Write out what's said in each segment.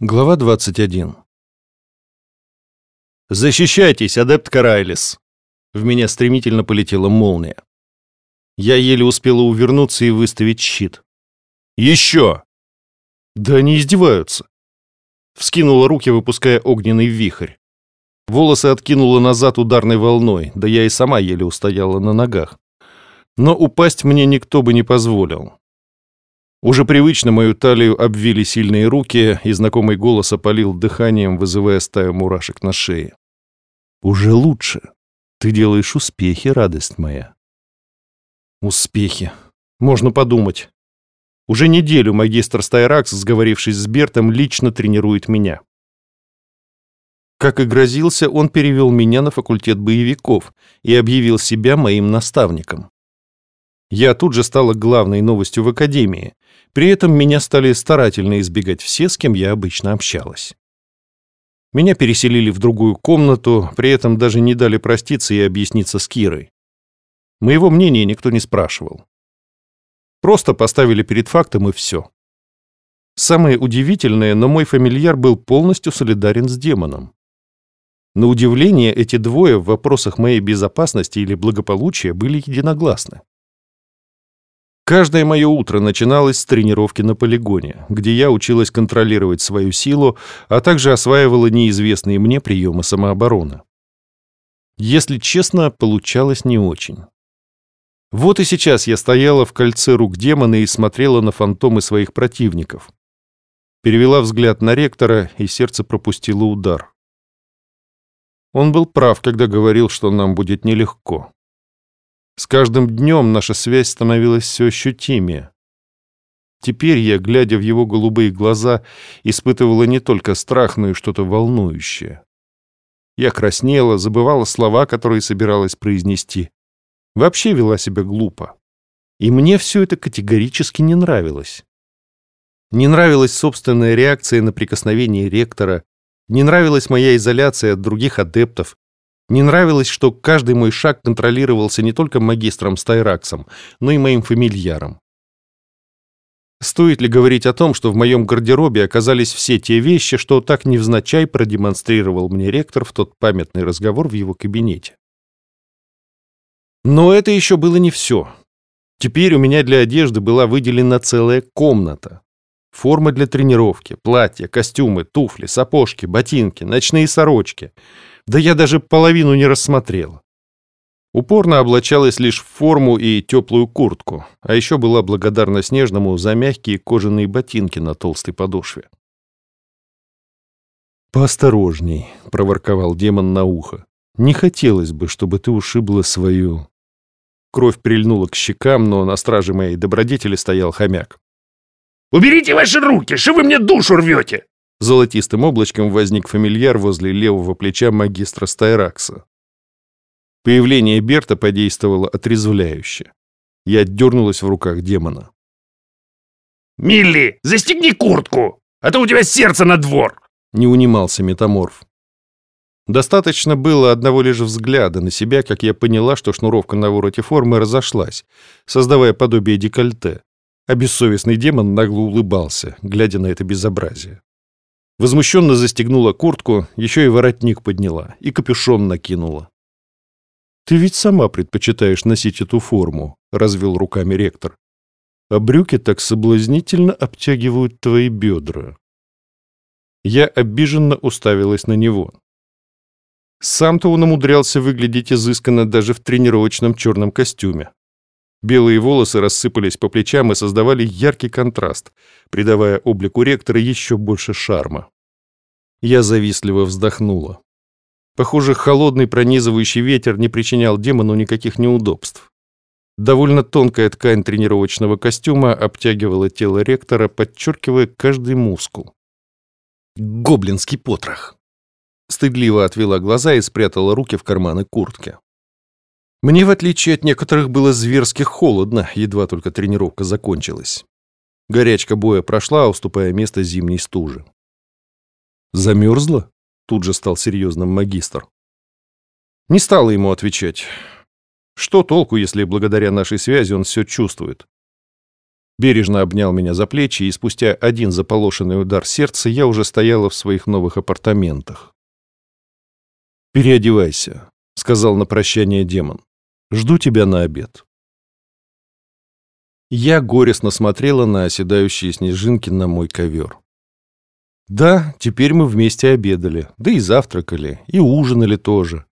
Глава 21 «Защищайтесь, адепт Карайлис!» В меня стремительно полетела молния. Я еле успела увернуться и выставить щит. «Еще!» «Да они издеваются!» Вскинула руки, выпуская огненный вихрь. Волосы откинула назад ударной волной, да я и сама еле устояла на ногах. Но упасть мне никто бы не позволил. Уже привычно мою талию обвили сильные руки, и знакомый голос опалил дыханием, вызывая стаю мурашек на шее. «Уже лучше. Ты делаешь успехи, радость моя». «Успехи. Можно подумать. Уже неделю магистр Стайракс, сговорившись с Бертом, лично тренирует меня. Как и грозился, он перевел меня на факультет боевиков и объявил себя моим наставником. Я тут же стала главной новостью в академии. При этом меня стали старательно избегать все, с кем я обычно общалась. Меня переселили в другую комнату, при этом даже не дали проститься и объясниться с Кирой. Моего мнения никто не спрашивал. Просто поставили перед фактом и все. Самое удивительное, но мой фамильяр был полностью солидарен с демоном. На удивление, эти двое в вопросах моей безопасности или благополучия были единогласны. Каждое мое утро начиналось с тренировки на полигоне, где я училась контролировать свою силу, а также осваивала неизвестные мне приемы самообороны. Если честно, получалось не очень. Вот и сейчас я стояла в кольце рук демона и смотрела на фантомы своих противников. Перевела взгляд на ректора, и сердце пропустило удар. Он был прав, когда говорил, что нам будет нелегко. С каждым днем наша связь становилась все ощутимее. Теперь я, глядя в его голубые глаза, испытывала не только страх, но и что-то волнующее. Я краснела, забывала слова, которые собиралась произнести. Вообще вела себя глупо. И мне все это категорически не нравилось. Не нравилась собственная реакция на прикосновение ректора, не нравилась моя изоляция от других адептов, не нравилось, что каждый мой шаг контролировался не только магистром Стайраксом, но и моим фамильяром. Стоит ли говорить о том, что в моем гардеробе оказались все те вещи, что так невзначай продемонстрировал мне ректор в тот памятный разговор в его кабинете? Но это еще было не все. Теперь у меня для одежды была выделена целая комната. Форма для тренировки, платья, костюмы, туфли, сапожки, ботинки, ночные сорочки — да я даже половину не рассмотрел. Упорно облачалась лишь в форму и теплую куртку, а еще была благодарна Снежному за мягкие кожаные ботинки на толстой подошве. «Поосторожней», — проворковал демон на ухо. «Не хотелось бы, чтобы ты ушибла свою...» Кровь прильнула к щекам, но на страже моей добродетели стоял хомяк. «Уберите ваши руки! Что вы мне душу рвете?» Золотистым облачком возник фамильяр возле левого плеча магистра Стайракса. Появление Берта подействовало отрезвляюще. Я дернулась в руках демона. «Милли, застегни куртку, а то у тебя сердце на двор!» Не унимался метаморф. Достаточно было одного лишь взгляда на себя, как я поняла, что шнуровка на вороте формы разошлась, создавая подобие декольте, а бессовестный демон нагло улыбался, глядя на это безобразие. Возмущенно застегнула куртку, еще и воротник подняла, и капюшон накинула. «Ты ведь сама предпочитаешь носить эту форму», — развел руками ректор. «А брюки так соблазнительно обтягивают твои бедра». Я обиженно уставилась на него. Сам-то он умудрялся выглядеть изысканно даже в тренировочном черном костюме. Белые волосы рассыпались по плечам и создавали яркий контраст, придавая облику ректора еще больше шарма. Я завистливо вздохнула. Похоже, холодный пронизывающий ветер не причинял демону никаких неудобств. Довольно тонкая ткань тренировочного костюма обтягивала тело ректора, подчеркивая каждый мускул. Гоблинский потрох. Стыдливо отвела глаза и спрятала руки в карманы куртки. Мне, в отличие от некоторых, было зверски холодно, едва только тренировка закончилась. Горячка боя прошла, уступая место зимней стуже. «Замерзла?» — тут же стал серьезным магистр. Не стала ему отвечать. Что толку, если благодаря нашей связи он все чувствует? Бережно обнял меня за плечи, и спустя один заполошенный удар сердца я уже стояла в своих новых апартаментах. «Переодевайся», — сказал на прощание демон. «Жду тебя на обед». Я горестно смотрела на оседающие снежинки на мой ковер. Да, теперь мы вместе обедали, да и завтракали, и ужинали тоже.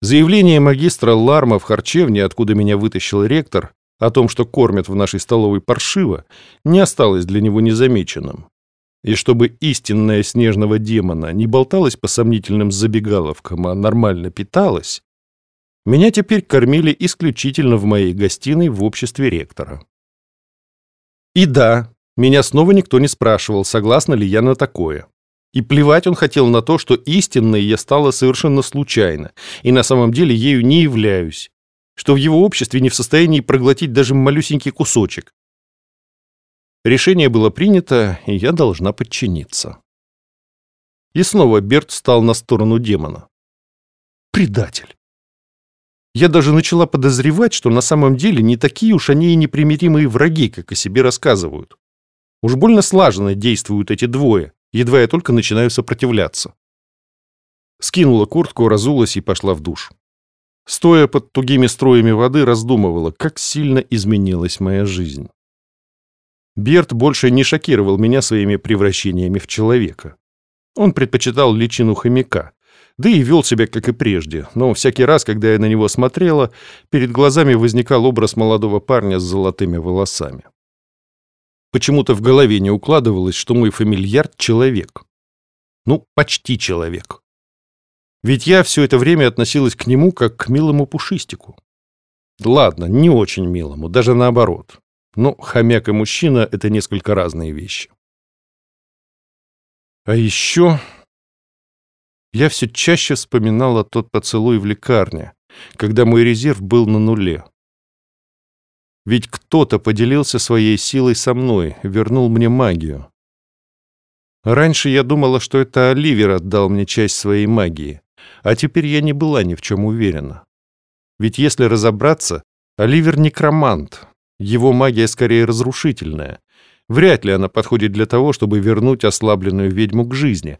Заявление магистра Ларма в харчевне, откуда меня вытащил ректор, о том, что кормят в нашей столовой паршиво, не осталось для него незамеченным. И чтобы истинная снежного демона не болталась по сомнительным забегаловкам, а нормально питалась, меня теперь кормили исключительно в моей гостиной в обществе ректора. И да, меня снова никто не спрашивал, согласна ли я на такое. И плевать он хотел на то, что истинной я стала совершенно случайно, и на самом деле ею не являюсь, что в его обществе не в состоянии проглотить даже малюсенький кусочек. Решение было принято, и я должна подчиниться. И снова Берт стал на сторону демона. Предатель. Я даже начала подозревать, что на самом деле не такие уж они и непримиримые враги, как о себе рассказывают. Уж больно слаженно действуют эти двое, едва я только начинаю сопротивляться. Скинула куртку, разулась и пошла в душ. Стоя под тугими струями воды, раздумывала, как сильно изменилась моя жизнь. Берт больше не шокировал меня своими превращениями в человека. Он предпочитал личину хомяка, да и вел себя, как и прежде, но всякий раз, когда я на него смотрела, перед глазами возникал образ молодого парня с золотыми волосами. Почему-то в голове не укладывалось, что мой фамильяр — человек. Ну, почти человек. Ведь я все это время относилась к нему как к милому пушистику. Ладно, не очень милому, даже наоборот. Но хомяк и мужчина — это несколько разные вещи. А еще я все чаще вспоминала тот поцелуй в лекарне, когда мой резерв был на нуле. Ведь кто-то поделился своей силой со мной, вернул мне магию. Раньше я думала, что это Оливер отдал мне часть своей магии, а теперь я не была ни в чем уверена. Ведь если разобраться, Оливер некромант, его магия скорее разрушительная. Вряд ли она подходит для того, чтобы вернуть ослабленную ведьму к жизни.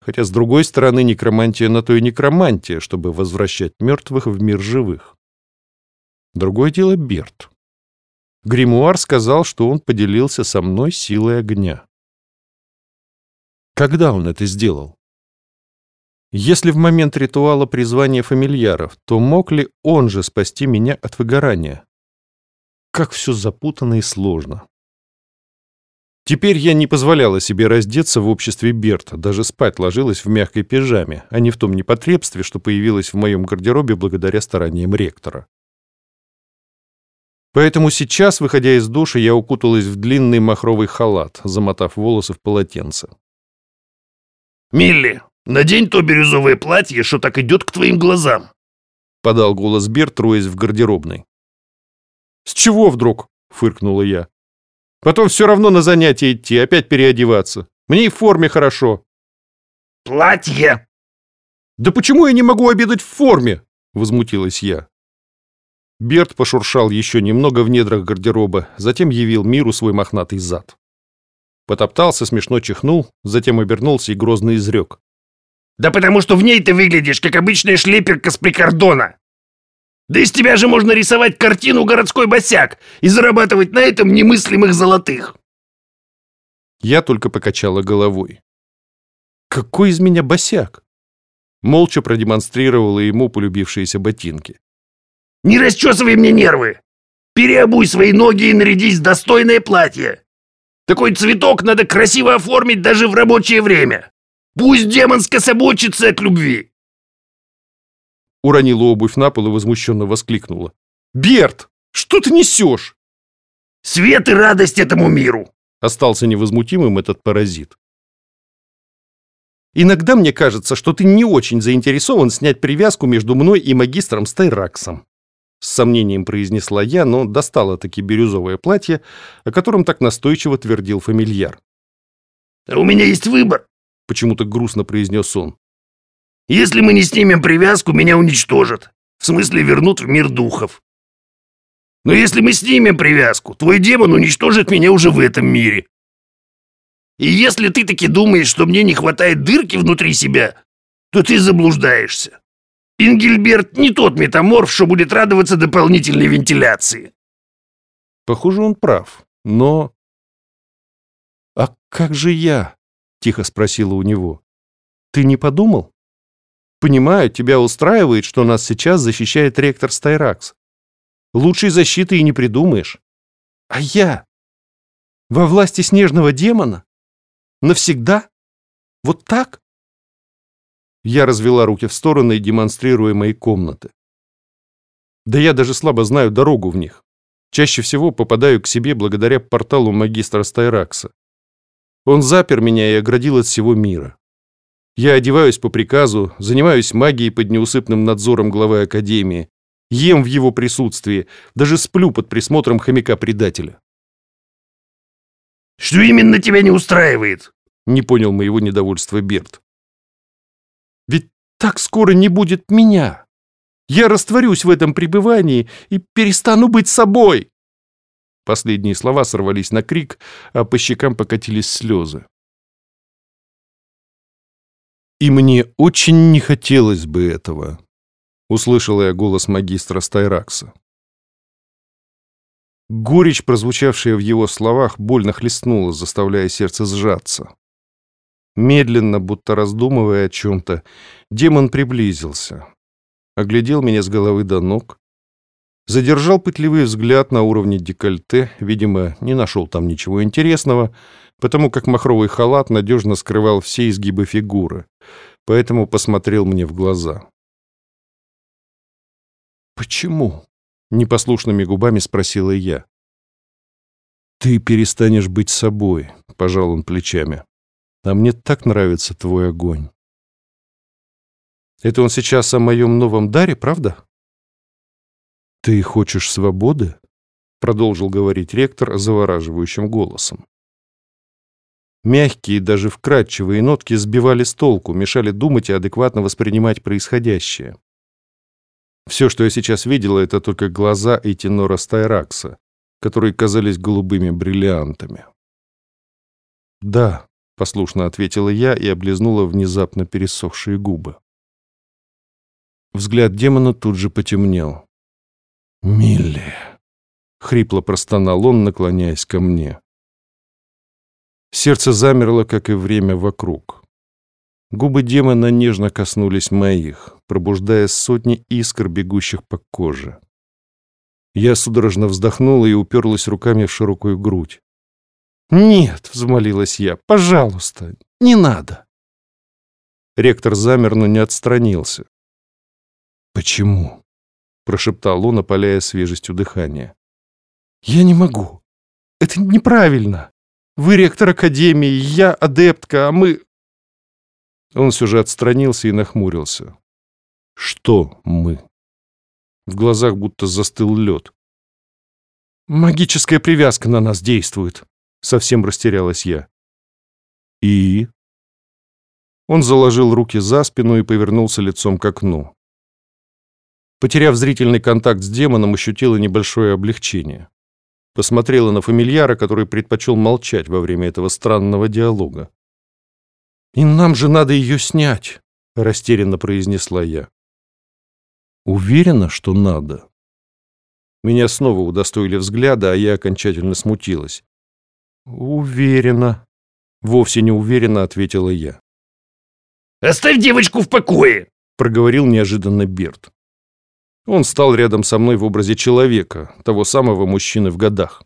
Хотя, с другой стороны, некромантия на то и некромантия, чтобы возвращать мертвых в мир живых. Другое дело Берт. Гримуар сказал, что он поделился со мной силой огня. Когда он это сделал? Если в момент ритуала призвания фамильяров, то мог ли он же спасти меня от выгорания? Как все запутанно и сложно. Теперь я не позволяла себе раздеться в обществе Берта, даже спать ложилась в мягкой пижаме, а не в том непотребстве, что появилось в моем гардеробе благодаря стараниям ректора. Поэтому сейчас, выходя из душа, я укуталась в длинный махровый халат, замотав волосы в полотенце. «Милли, надень то бирюзовое платье, что так идет к твоим глазам!» — подал голос Берт, троясь в гардеробной. «С чего вдруг?» — фыркнула я. Потом все равно на занятия идти, опять переодеваться. Мне и в форме хорошо. Платье! Да почему я не могу обедать в форме? Возмутилась я. Берт пошуршал еще немного в недрах гардероба, затем явил миру свой мохнатый зад. Потоптался, смешно чихнул, затем обернулся и грозно изрек. «Да потому что в ней ты выглядишь, как обычная шлеперка с прикордона! Да из тебя же можно рисовать картину «Городской босяк» и зарабатывать на этом немыслимых золотых. Я только покачала головой. Какой из меня босяк? Молча продемонстрировала ему полюбившиеся ботинки. Не расчесывай мне нервы! Переобуй свои ноги и нарядись в достойное платье. Такой цветок надо красиво оформить даже в рабочее время. Пусть демон скособочится от любви уронила обувь на пол и возмущенно воскликнула. «Берт, что ты несешь?» «Свет и радость этому миру!» Остался невозмутимым этот паразит. «Иногда мне кажется, что ты не очень заинтересован снять привязку между мной и магистром Стайраксом», с сомнением произнесла я, но достала таки бирюзовое платье, о котором так настойчиво твердил фамильяр. «А у меня есть выбор», — почему-то грустно произнес он. Если мы не снимем привязку, меня уничтожат. В смысле, вернут в мир духов. Но если мы снимем привязку, твой демон уничтожит меня уже в этом мире. И если ты таки думаешь, что мне не хватает дырки внутри себя, то ты заблуждаешься. Ингельберт не тот метаморф, что будет радоваться дополнительной вентиляции. Похоже, он прав, но... «А как же я?» — тихо спросила у него. «Ты не подумал? Понимаю, тебя устраивает, что нас сейчас защищает ректор Стайракс. Лучшей защиты и не придумаешь. А я? Во власти снежного демона? Навсегда? Вот так? Я развела руки в стороны, демонстрируя мои комнаты. Да я даже слабо знаю дорогу в них. Чаще всего попадаю к себе благодаря порталу магистра Стайракса. Он запер меня и оградил от всего мира. Я одеваюсь по приказу, занимаюсь магией под неусыпным надзором главы Академии, ем в его присутствии, даже сплю под присмотром хомяка-предателя. «Что именно тебя не устраивает?» Не понял моего недовольства Берт. «Ведь так скоро не будет меня. Я растворюсь в этом пребывании и перестану быть собой!» Последние слова сорвались на крик, а по щекам покатились слезы. «И мне очень не хотелось бы этого», — услышал я голос магистра Стайракса. Горечь, прозвучавшая в его словах, больно хлестнула, заставляя сердце сжаться. Медленно, будто раздумывая о чем-то, демон приблизился. Оглядел меня с головы до ног. Задержал пытливый взгляд на уровне декольте, видимо, не нашел там ничего интересного, потому как махровый халат надежно скрывал все изгибы фигуры, поэтому посмотрел мне в глаза. «Почему?» Непослушными губами спросила я. «Ты перестанешь быть собой», — пожал он плечами. «А мне так нравится твой огонь». «Это он сейчас о моем новом даре, правда?» «Ты хочешь свободы?» — продолжил говорить ректор завораживающим голосом. Мягкие, даже вкрадчивые нотки сбивали с толку, мешали думать и адекватно воспринимать происходящее. Все, что я сейчас видела, это только глаза и тенора Стайракса, которые казались голубыми бриллиантами. «Да», — послушно ответила я и облизнула внезапно пересохшие губы. Взгляд демона тут же потемнел. «Милли!» — хрипло простонал он, наклоняясь ко мне. Сердце замерло, как и время вокруг. Губы демона нежно коснулись моих, пробуждая сотни искр, бегущих по коже. Я судорожно вздохнула и уперлась руками в широкую грудь. «Нет», — взмолилась я, — «пожалуйста, не надо». Ректор замер, но не отстранился. «Почему?» — прошептал он, опаляя свежестью дыхания. «Я не могу. Это неправильно. Вы ректор Академии, я адептка, а мы... Он все же отстранился и нахмурился. «Что мы?» В глазах будто застыл лед. «Магическая привязка на нас действует», — совсем растерялась я. «И?» Он заложил руки за спину и повернулся лицом к окну. Потеряв зрительный контакт с демоном, ощутила небольшое облегчение. Посмотрела на фамильяра, который предпочел молчать во время этого странного диалога. «И нам же надо ее снять», — растерянно произнесла я. «Уверена, что надо?» Меня снова удостоили взгляда, а я окончательно смутилась. «Уверена», — вовсе не уверенно ответила я. «Оставь девочку в покое!» — проговорил неожиданно Берт. Он стал рядом со мной в образе человека, того самого мужчины в годах.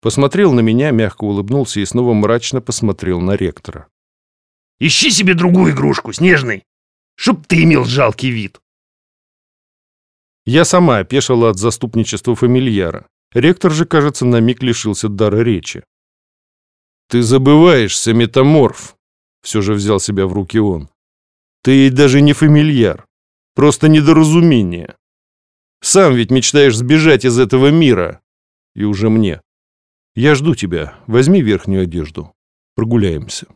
Посмотрел на меня, мягко улыбнулся и снова мрачно посмотрел на ректора. Ищи себе другую игрушку, снежный, чтоб ты имел жалкий вид. Я сама опешила от заступничества фамильяра. Ректор же, кажется, на миг лишился дара речи. «Ты забываешься, метаморф!» Все же взял себя в руки он. «Ты даже не фамильяр. Просто недоразумение. Сам ведь мечтаешь сбежать из этого мира. И уже мне. Я жду тебя. Возьми верхнюю одежду. Прогуляемся».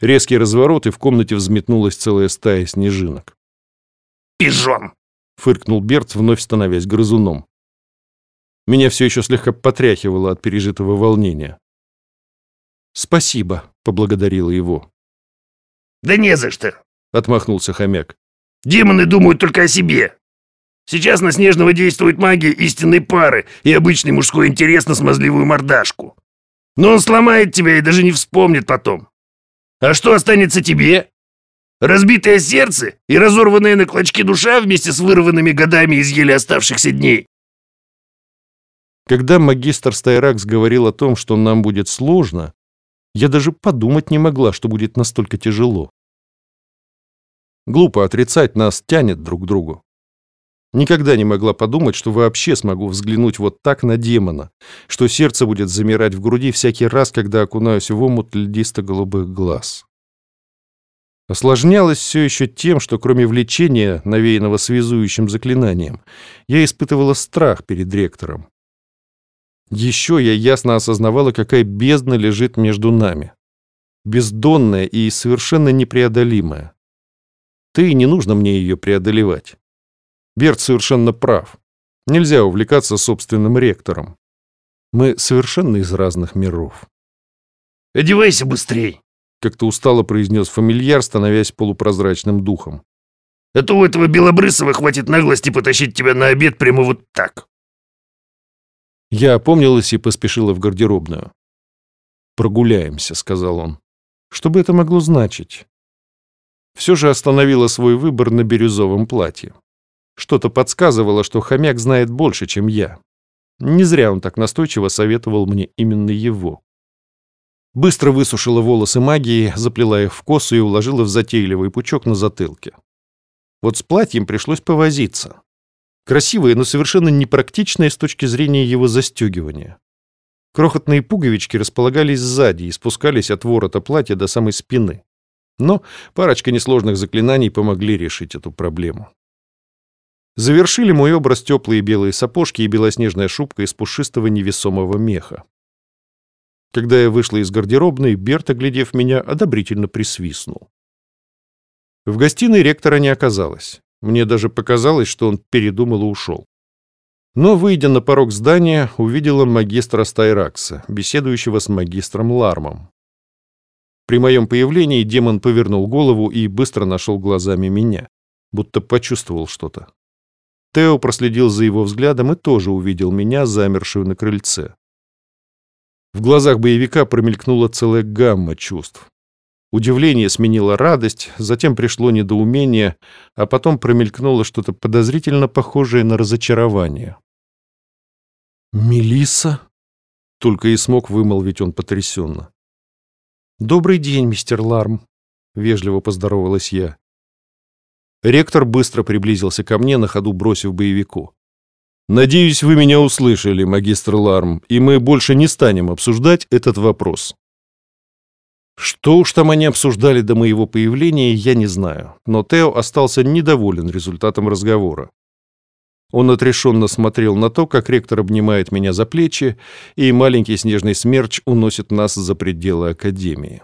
Резкий разворот, и в комнате взметнулась целая стая снежинок. «Пижон!» — фыркнул Берт, вновь становясь грызуном. Меня все еще слегка потряхивало от пережитого волнения. «Спасибо», — поблагодарила его. «Да не за что», — отмахнулся хомяк. «Демоны думают только о себе. Сейчас на Снежного действует магия истинной пары и обычный мужской интерес на смазливую мордашку. Но он сломает тебя и даже не вспомнит потом. А что останется тебе? Разбитое сердце и разорванная на клочки душа вместе с вырванными годами из еле оставшихся дней. Когда магистр Стайракс говорил о том, что нам будет сложно, я даже подумать не могла, что будет настолько тяжело. Глупо отрицать, нас тянет друг к другу. Никогда не могла подумать, что вообще смогу взглянуть вот так на демона, что сердце будет замирать в груди всякий раз, когда окунаюсь в омут льдисто-голубых глаз. Осложнялось все еще тем, что кроме влечения, навеянного связующим заклинанием, я испытывала страх перед ректором. Еще я ясно осознавала, какая бездна лежит между нами. Бездонная и совершенно непреодолимая. Ты не нужно мне ее преодолевать. Берт совершенно прав. Нельзя увлекаться собственным ректором. Мы совершенно из разных миров. «Одевайся быстрей!» как-то устало произнес фамильяр, становясь полупрозрачным духом. «А то у этого Белобрысова хватит наглости потащить тебя на обед прямо вот так!» Я опомнилась и поспешила в гардеробную. «Прогуляемся», — сказал он. Что бы это могло значить? Все же остановила свой выбор на бирюзовом платье. Что-то подсказывало, что хомяк знает больше, чем я. Не зря он так настойчиво советовал мне именно его. Быстро высушила волосы магии, заплела их в косу и уложила в затейливый пучок на затылке. Вот с платьем пришлось повозиться. Красивое, но совершенно непрактичное с точки зрения его застегивания. Крохотные пуговички располагались сзади и спускались от ворота платья до самой спины. Но парочка несложных заклинаний помогли решить эту проблему. Завершили мой образ теплые белые сапожки и белоснежная шубка из пушистого невесомого меха. Когда я вышла из гардеробной, Берт, оглядев меня, одобрительно присвистнул. В гостиной ректора не оказалось. Мне даже показалось, что он передумал и ушел. Но, выйдя на порог здания, увидела магистра Стайракса, беседующего с магистром Лармом. При моем появлении демон повернул голову и быстро нашел глазами меня, будто почувствовал что-то. Тео проследил за его взглядом и тоже увидел меня, замершую на крыльце. В глазах боевика промелькнула целая гамма чувств. Удивление сменило радость, затем пришло недоумение, а потом промелькнуло что-то подозрительно похожее на разочарование. Мелисса? Только и смог вымолвить он потрясенно. «Добрый день, мистер Ларм», — вежливо поздоровалась я. Ректор быстро приблизился ко мне, на ходу бросив боевику. Надеюсь, вы меня услышали, магистр Ларм, и мы больше не станем обсуждать этот вопрос. Что уж там они обсуждали до моего появления, я не знаю, но Тео остался недоволен результатом разговора. Он отрешенно смотрел на то, как ректор обнимает меня за плечи, и маленький снежный смерч уносит нас за пределы Академии.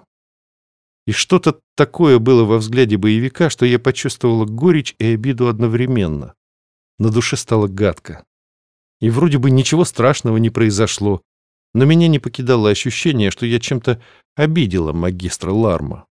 И что-то такое было во взгляде боевика, что я почувствовала горечь и обиду одновременно. На душе стало гадко. И вроде бы ничего страшного не произошло, но меня не покидало ощущение, что я чем-то обидела магистра Ларма.